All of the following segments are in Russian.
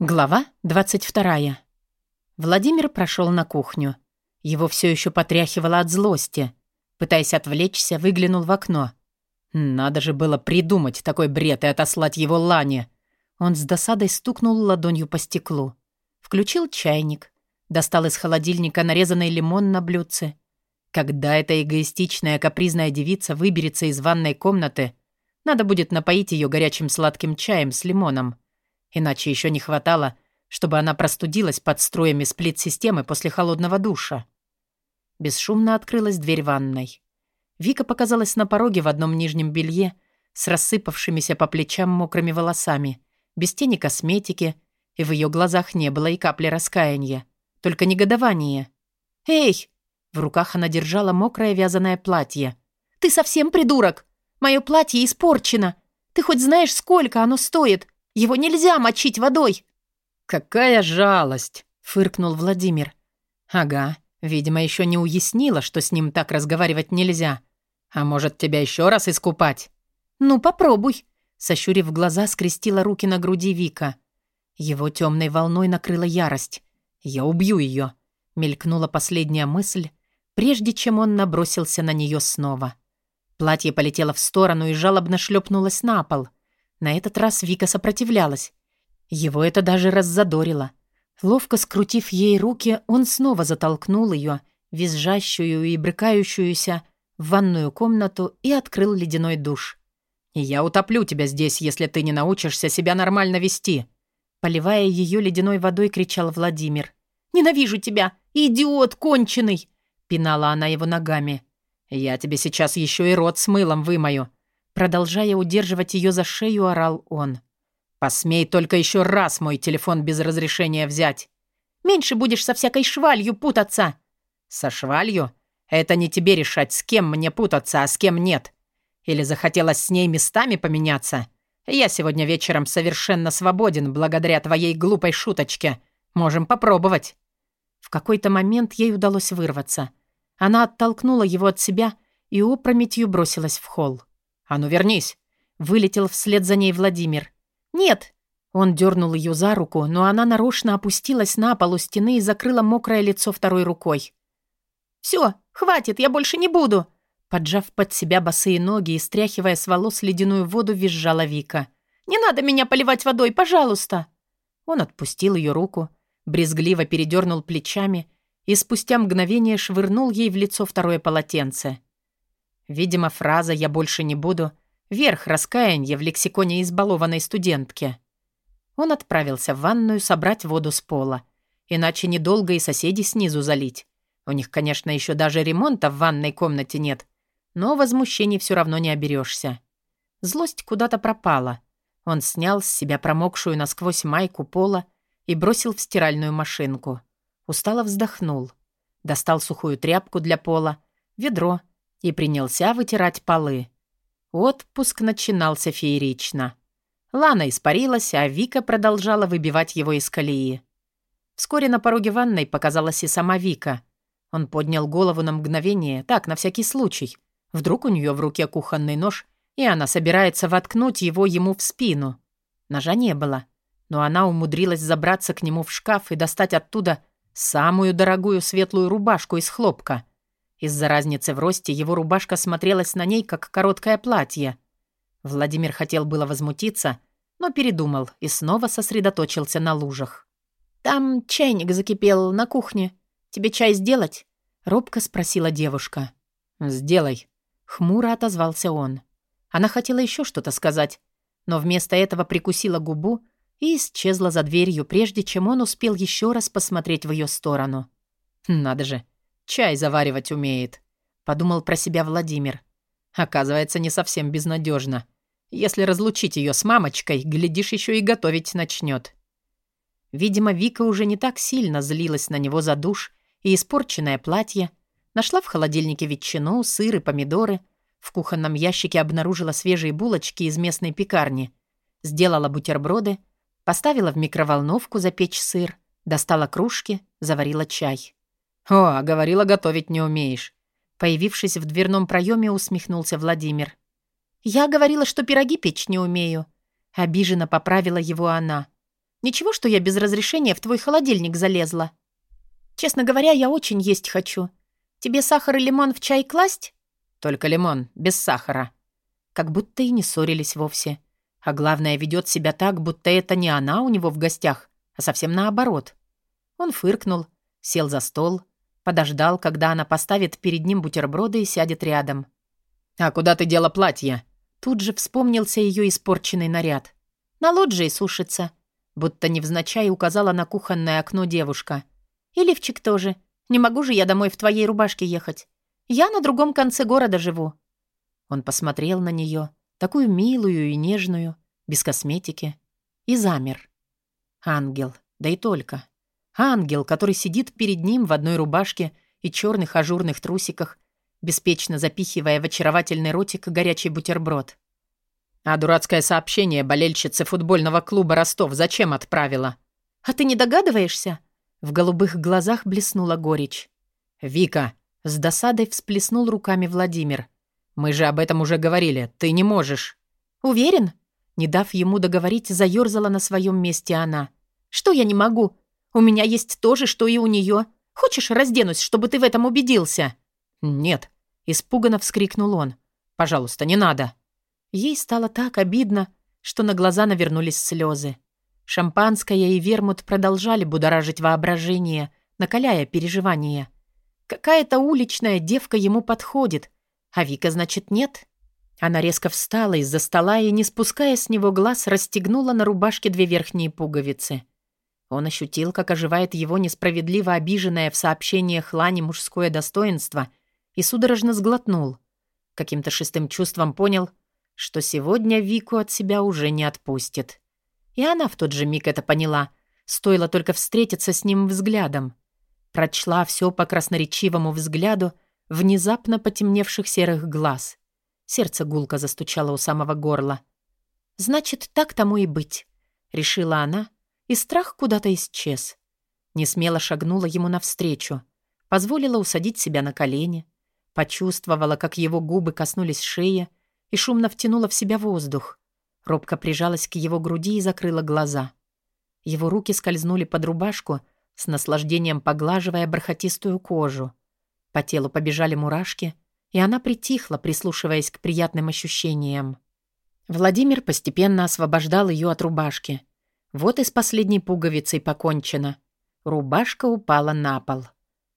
Глава 22. Владимир прошел на кухню. Его все еще потряхивало от злости. Пытаясь отвлечься, выглянул в окно. Надо же было придумать такой бред и отослать его Лане. Он с досадой стукнул ладонью по стеклу. Включил чайник. Достал из холодильника нарезанный лимон на блюдце. Когда эта эгоистичная капризная девица выберется из ванной комнаты, надо будет напоить ее горячим сладким чаем с лимоном. Иначе еще не хватало, чтобы она простудилась под струями сплит-системы после холодного душа. Бесшумно открылась дверь ванной. Вика показалась на пороге в одном нижнем белье с рассыпавшимися по плечам мокрыми волосами, без тени косметики, и в ее глазах не было и капли раскаяния, только негодование. «Эй!» В руках она держала мокрое вязаное платье. «Ты совсем придурок! Мое платье испорчено! Ты хоть знаешь, сколько оно стоит? Его нельзя мочить водой!» «Какая жалость!» — фыркнул Владимир. «Ага, видимо, еще не уяснила, что с ним так разговаривать нельзя. А может, тебя еще раз искупать?» «Ну, попробуй!» — сощурив глаза, скрестила руки на груди Вика. Его темной волной накрыла ярость. «Я убью ее!» — мелькнула последняя мысль, прежде чем он набросился на нее снова. Платье полетело в сторону и жалобно шлепнулось на пол — на этот раз Вика сопротивлялась. Его это даже раззадорило. Ловко скрутив ей руки, он снова затолкнул ее, визжащую и брыкающуюся, в ванную комнату и открыл ледяной душ. «Я утоплю тебя здесь, если ты не научишься себя нормально вести», Поливая ее ледяной водой, кричал Владимир. «Ненавижу тебя! Идиот конченый!» Пинала она его ногами. «Я тебе сейчас еще и рот с мылом вымою. Продолжая удерживать ее за шею, орал он. «Посмей только еще раз мой телефон без разрешения взять. Меньше будешь со всякой швалью путаться». «Со швалью? Это не тебе решать, с кем мне путаться, а с кем нет. Или захотелось с ней местами поменяться? Я сегодня вечером совершенно свободен благодаря твоей глупой шуточке. Можем попробовать». В какой-то момент ей удалось вырваться. Она оттолкнула его от себя и опрометью бросилась в холл. «А ну вернись!» Вылетел вслед за ней Владимир. «Нет!» Он дернул ее за руку, но она нарочно опустилась на пол у стены и закрыла мокрое лицо второй рукой. «Все, хватит, я больше не буду!» Поджав под себя босые ноги и стряхивая с волос ледяную воду, визжала Вика. «Не надо меня поливать водой, пожалуйста!» Он отпустил ее руку, брезгливо передернул плечами и спустя мгновение швырнул ей в лицо второе полотенце. Видимо, фраза «я больше не буду» — верх раскаяния в лексиконе избалованной студентки. Он отправился в ванную собрать воду с пола. Иначе недолго и соседи снизу залить. У них, конечно, еще даже ремонта в ванной комнате нет, но возмущений все равно не оберешься. Злость куда-то пропала. Он снял с себя промокшую насквозь майку пола и бросил в стиральную машинку. Устало вздохнул. Достал сухую тряпку для пола, ведро и принялся вытирать полы. Отпуск начинался феерично. Лана испарилась, а Вика продолжала выбивать его из колеи. Вскоре на пороге ванной показалась и сама Вика. Он поднял голову на мгновение, так, на всякий случай. Вдруг у нее в руке кухонный нож, и она собирается воткнуть его ему в спину. Ножа не было, но она умудрилась забраться к нему в шкаф и достать оттуда самую дорогую светлую рубашку из хлопка. Из-за разницы в росте его рубашка смотрелась на ней, как короткое платье. Владимир хотел было возмутиться, но передумал и снова сосредоточился на лужах. «Там чайник закипел на кухне. Тебе чай сделать?» — робко спросила девушка. «Сделай», — хмуро отозвался он. Она хотела еще что-то сказать, но вместо этого прикусила губу и исчезла за дверью, прежде чем он успел еще раз посмотреть в ее сторону. «Надо же, Чай заваривать умеет», — подумал про себя Владимир. Оказывается, не совсем безнадежно. Если разлучить ее с мамочкой, глядишь, еще и готовить начнет. Видимо, Вика уже не так сильно злилась на него за душ и испорченное платье. Нашла в холодильнике ветчину, сыр и помидоры. В кухонном ящике обнаружила свежие булочки из местной пекарни. Сделала бутерброды, поставила в микроволновку запечь сыр, достала кружки, заварила чай. «О, а говорила, готовить не умеешь». Появившись в дверном проеме, усмехнулся Владимир. «Я говорила, что пироги печь не умею». Обиженно поправила его она. Ничего, что я без разрешения в твой холодильник залезла. Честно говоря, я очень есть хочу. Тебе сахар и лимон в чай класть? Только лимон, без сахара. Как будто и не ссорились вовсе. А главное, ведет себя так, будто это не она у него в гостях, а совсем наоборот. Он фыркнул, сел за стол, подождал, когда она поставит перед ним бутерброды и сядет рядом. «А куда ты дела платье?» Тут же вспомнился ее испорченный наряд. «На лоджии сушится», будто невзначай указала на кухонное окно девушка. «И лифчик тоже. Не могу же я домой в твоей рубашке ехать. Я на другом конце города живу». Он посмотрел на нее, такую милую и нежную, без косметики, и замер. Ангел, да и только. Ангел, который сидит перед ним в одной рубашке и черных ажурных трусиках, беспечно запихивая в очаровательный ротик горячий бутерброд. «А дурацкое сообщение болельщицы футбольного клуба «Ростов» зачем отправила?» «А ты не догадываешься?» В голубых глазах блеснула горечь. «Вика!» С досадой всплеснул руками Владимир. «Мы же об этом уже говорили. Ты не можешь». «Уверен?» Не дав ему договорить, заёрзала на своем месте она. «Что я не могу? У меня есть то же, что и у нее. Хочешь, разденусь, чтобы ты в этом убедился?» «Нет», — испуганно вскрикнул он. «Пожалуйста, не надо». Ей стало так обидно, что на глаза навернулись слезы. Шампанское и вермут продолжали будоражить воображение, накаляя переживания. Какая-то уличная девка ему подходит, а Вика, значит, нет? Она резко встала из-за стола и, не спуская с него глаз, расстегнула на рубашке две верхние пуговицы. Он ощутил, как оживает его несправедливо обиженное в сообщениях Лани мужское достоинство и судорожно сглотнул. Каким-то шестым чувством понял, что сегодня Вику от себя уже не отпустит. И она в тот же миг это поняла. Стоило только встретиться с ним взглядом. Прочла все по красноречивому взгляду внезапно потемневших серых глаз. Сердце гулко застучало у самого горла. «Значит, так тому и быть», — решила она, и страх куда-то исчез. Несмело шагнула ему навстречу, позволила усадить себя на колени, Почувствовала, как его губы коснулись шеи и шумно втянула в себя воздух. Робко прижалась к его груди и закрыла глаза. Его руки скользнули под рубашку, с наслаждением поглаживая бархатистую кожу. По телу побежали мурашки, и она притихла, прислушиваясь к приятным ощущениям. Владимир постепенно освобождал ее от рубашки. Вот и с последней пуговицей покончено. Рубашка упала на пол.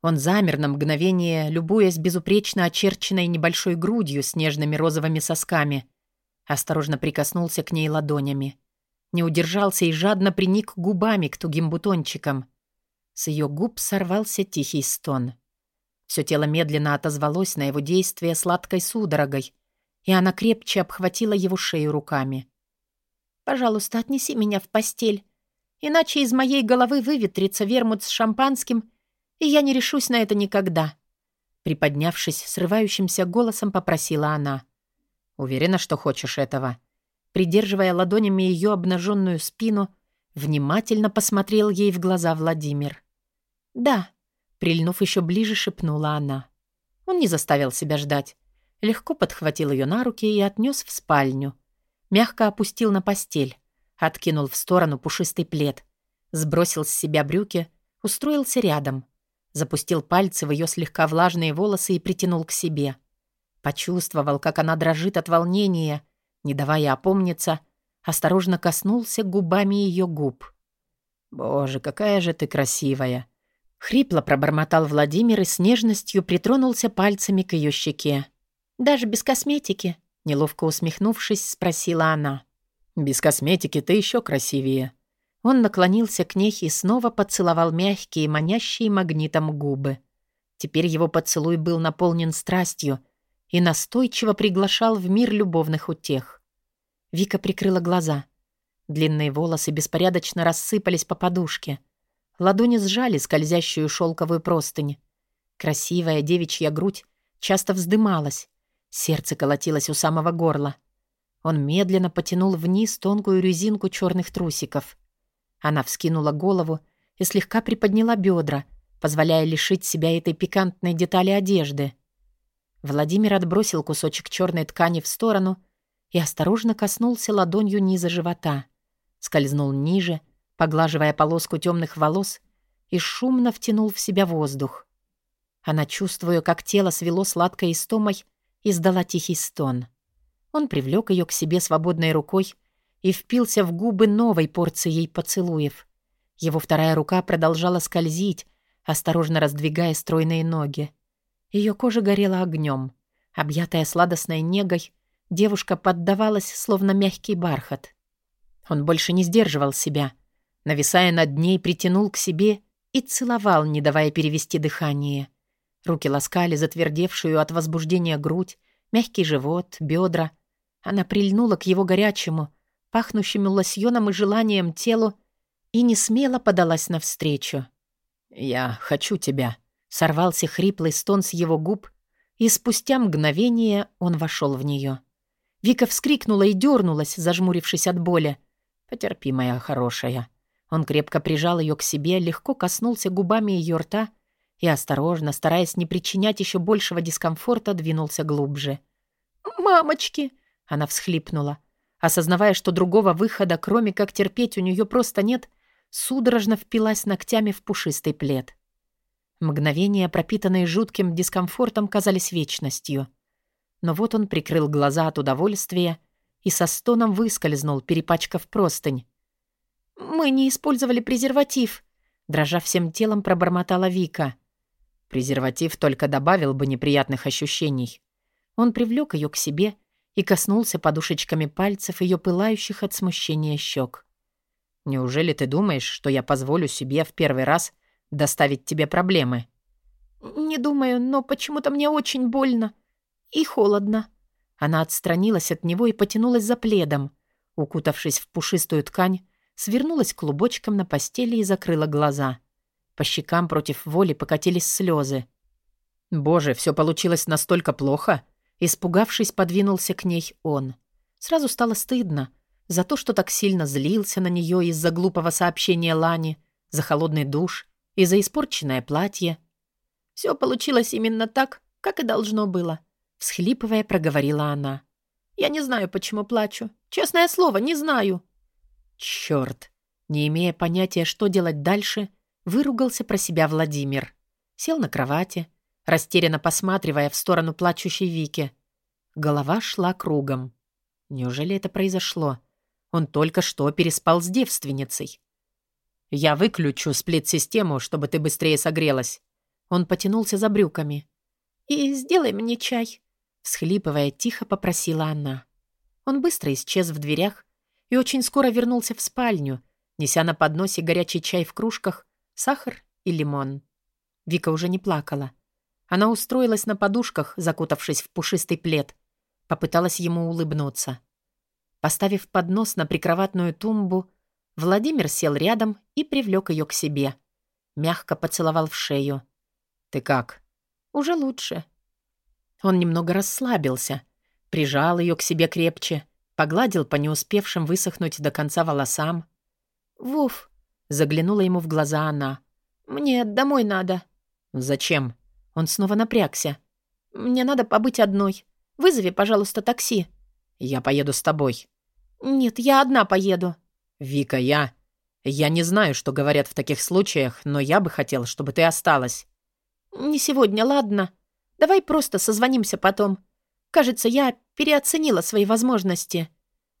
Он замер на мгновение, любуясь безупречно очерченной небольшой грудью с нежными розовыми сосками. Осторожно прикоснулся к ней ладонями. Не удержался и жадно приник губами к тугим бутончикам. С ее губ сорвался тихий стон. Все тело медленно отозвалось на его действие сладкой судорогой, и она крепче обхватила его шею руками. «Пожалуйста, отнеси меня в постель, иначе из моей головы выветрится вермут с шампанским и я не решусь на это никогда». Приподнявшись, срывающимся голосом попросила она. «Уверена, что хочешь этого?» Придерживая ладонями ее обнаженную спину, внимательно посмотрел ей в глаза Владимир. «Да», — прильнув еще ближе, шепнула она. Он не заставил себя ждать. Легко подхватил ее на руки и отнес в спальню. Мягко опустил на постель, откинул в сторону пушистый плед, сбросил с себя брюки, устроился рядом — запустил пальцы в ее слегка влажные волосы и притянул к себе. Почувствовал, как она дрожит от волнения, не давая опомниться, осторожно коснулся губами ее губ. «Боже, какая же ты красивая!» Хрипло пробормотал Владимир и с нежностью притронулся пальцами к ее щеке. «Даже без косметики?» Неловко усмехнувшись, спросила она. «Без косметики ты еще красивее», он наклонился к ней и снова поцеловал мягкие, манящие магнитом губы. Теперь его поцелуй был наполнен страстью и настойчиво приглашал в мир любовных утех. Вика прикрыла глаза. Длинные волосы беспорядочно рассыпались по подушке. Ладони сжали скользящую шелковую простынь. Красивая девичья грудь часто вздымалась. Сердце колотилось у самого горла. Он медленно потянул вниз тонкую резинку черных трусиков — она вскинула голову и слегка приподняла бедра, позволяя лишить себя этой пикантной детали одежды. Владимир отбросил кусочек черной ткани в сторону и осторожно коснулся ладонью низа живота. Скользнул ниже, поглаживая полоску темных волос, и шумно втянул в себя воздух. Она, чувствуя, как тело свело сладкой истомой, издала тихий стон. Он привлек ее к себе свободной рукой и впился в губы новой порцией поцелуев. Его вторая рука продолжала скользить, осторожно раздвигая стройные ноги. Ее кожа горела огнем. Объятая сладостной негой, девушка поддавалась, словно мягкий бархат. Он больше не сдерживал себя. Нависая над ней, притянул к себе и целовал, не давая перевести дыхание. Руки ласкали затвердевшую от возбуждения грудь, мягкий живот, бедра. Она прильнула к его горячему, пахнущему лосьоном и желанием телу и не смело подалась навстречу. «Я хочу тебя», — сорвался хриплый стон с его губ, и спустя мгновение он вошел в нее. Вика вскрикнула и дернулась, зажмурившись от боли. «Потерпи, моя хорошая». Он крепко прижал ее к себе, легко коснулся губами ее рта и осторожно, стараясь не причинять еще большего дискомфорта, двинулся глубже. «Мамочки!» — она всхлипнула. Осознавая, что другого выхода, кроме как терпеть, у нее просто нет, судорожно впилась ногтями в пушистый плед. Мгновения, пропитанные жутким дискомфортом, казались вечностью. Но вот он прикрыл глаза от удовольствия и со стоном выскользнул, перепачкав простынь. «Мы не использовали презерватив», — дрожа всем телом пробормотала Вика. Презерватив только добавил бы неприятных ощущений. Он привлек ее к себе и коснулся подушечками пальцев ее пылающих от смущения щек. Неужели ты думаешь, что я позволю себе в первый раз доставить тебе проблемы?» «Не думаю, но почему-то мне очень больно и холодно». Она отстранилась от него и потянулась за пледом. Укутавшись в пушистую ткань, свернулась клубочком на постели и закрыла глаза. По щекам против воли покатились слезы. «Боже, все получилось настолько плохо!» Испугавшись, подвинулся к ней он. Сразу стало стыдно — за то, что так сильно злился на нее из-за глупого сообщения Лани, за холодный душ и за испорченное платье. Все получилось именно так, как и должно было, всхлипывая, проговорила она. Я не знаю, почему плачу. Честное слово, не знаю. Черт! Не имея понятия, что делать дальше, выругался про себя Владимир. Сел на кровати, растерянно посматривая в сторону плачущей Вики. Голова шла кругом. Неужели это произошло? Он только что переспал с девственницей. «Я выключу сплит-систему, чтобы ты быстрее согрелась». Он потянулся за брюками. «И сделай мне чай», — всхлипывая, тихо попросила она. Он быстро исчез в дверях и очень скоро вернулся в спальню, неся на подносе горячий чай в кружках, сахар и лимон. Вика уже не плакала. Она устроилась на подушках, закутавшись в пушистый плед. Попыталась ему улыбнуться. Поставив поднос на прикроватную тумбу, Владимир сел рядом и привлек ее к себе. Мягко поцеловал в шею. «Ты как?» «Уже лучше». Он немного расслабился, прижал ее к себе крепче, погладил по не успевшим высохнуть до конца волосам. «Вуф», — заглянула ему в глаза она. «Мне домой надо». «Зачем?» Он снова напрягся. «Мне надо побыть одной. Вызови, пожалуйста, такси». «Я поеду с тобой». «Нет, я одна поеду». «Вика, я... Я не знаю, что говорят в таких случаях, но я бы хотел, чтобы ты осталась». «Не сегодня, ладно? Давай просто созвонимся потом. Кажется, я переоценила свои возможности».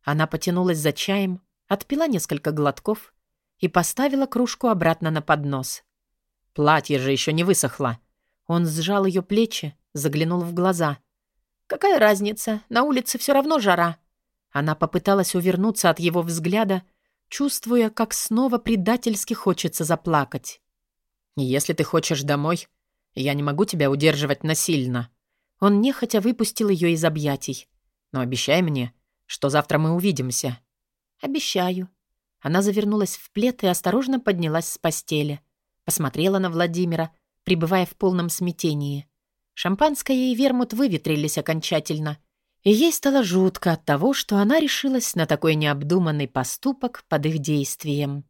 Она потянулась за чаем, отпила несколько глотков и поставила кружку обратно на поднос. Платье же еще не высохло. Он сжал ее плечи, заглянул в глаза. «Какая разница? На улице все равно жара. Она попыталась увернуться от его взгляда, чувствуя, как снова предательски хочется заплакать. «Если ты хочешь домой, я не могу тебя удерживать насильно». Он нехотя выпустил ее из объятий. «Но обещай мне, что завтра мы увидимся». «Обещаю». Она завернулась в плед и осторожно поднялась с постели. Посмотрела на Владимира, пребывая в полном смятении. Шампанское и вермут выветрились окончательно — и ей стало жутко от того, что она решилась на такой необдуманный поступок под их действием.